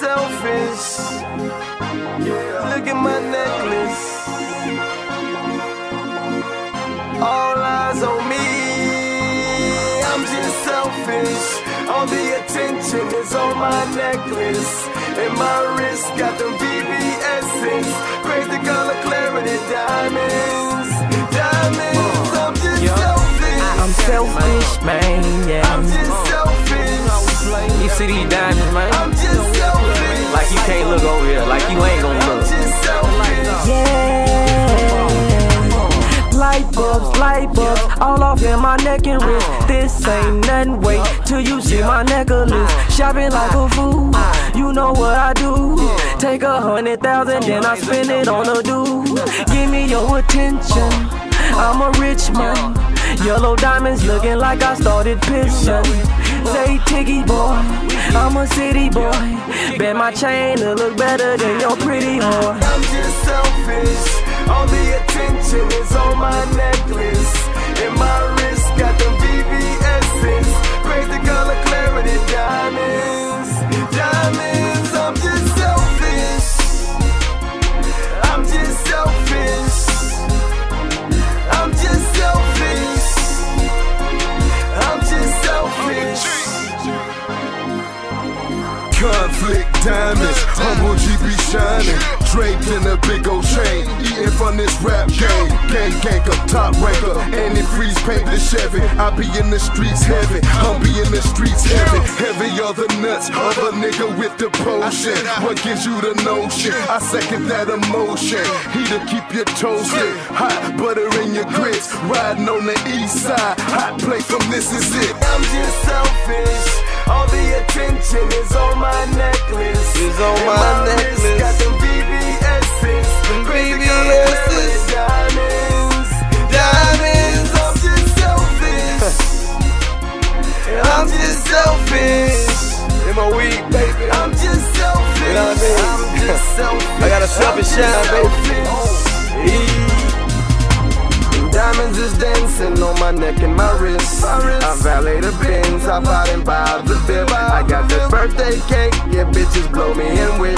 selfish. Look at my necklace. All eyes on me. I'm just selfish. All the attention is on my necklace. And my wrist got them VVS's. Crazy color clarity diamonds. Diamonds. I'm just selfish. I'm selfish, man, I'm yeah. Bulbs, all off in my neck and wrist. Uh. This ain't nothing. Wait uh. till you see my necklace. Uh. Shopping like a fool, you know what I do. Take a hundred thousand, then I spend it on a dude. Give me your attention. I'm a rich man. Yellow diamonds looking like I started pissing. Say Tiggy boy, I'm a city boy. Bet my chain to look better than your pretty whore. I'm just selfish. All the attention is on my necklace. Diamonds, humble GB shining, draped in a big old chain, eating from this rap game. Gang gang up top ranker, and it freeze paint the Chevy. I be in the streets heavy, I'm be in the streets heavy. Heavy are the nuts of a nigga with the potion. What gives you the notion? I second that emotion. He to keep your toasted, hot butter in your grits, riding on the east side. Hot plate from this is it. I'm just selfish. All the attention is on my necklace. Is on my wrist necklace. Got Diamonds. Diamonds. I'm just selfish. I'm just selfish. In my baby. I'm just selfish. I mean? I'm just selfish. I got a selfish shine, baby. Diamonds is dancing on my neck and my wrist. I valet the I bought the. I got the birthday cake, yeah, bitches blow me in wish.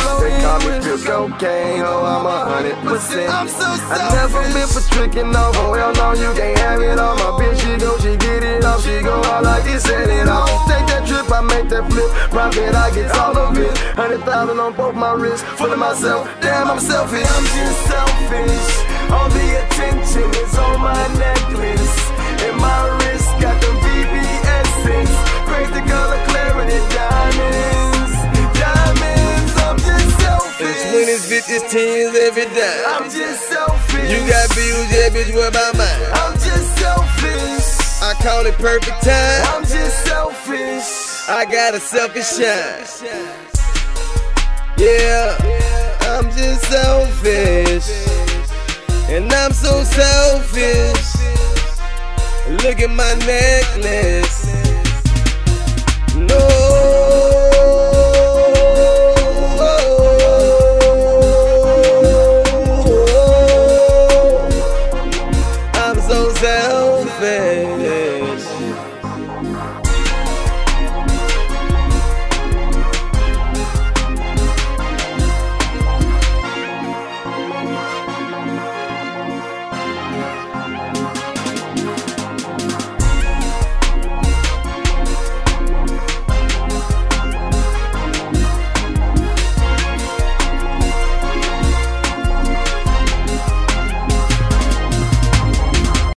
They call me pure cocaine, oh, I'm a hundred percent. I never been for tricking off, oh, hell no, you can't have it all. My bitch, she go, she get it off, she go all like it set it off. Take that trip, I make that flip. Profit, I get all of it. Hundred thousand on both my wrists, full of myself. Damn, I'm selfish. I'm just selfish. Every I'm just selfish. You got bills, yeah, bitch, what about mine? I'm just selfish. I call it perfect time. I'm just selfish. I got a selfish shine. Yeah, I'm just selfish. And I'm so selfish. Look at my necklace. selfish.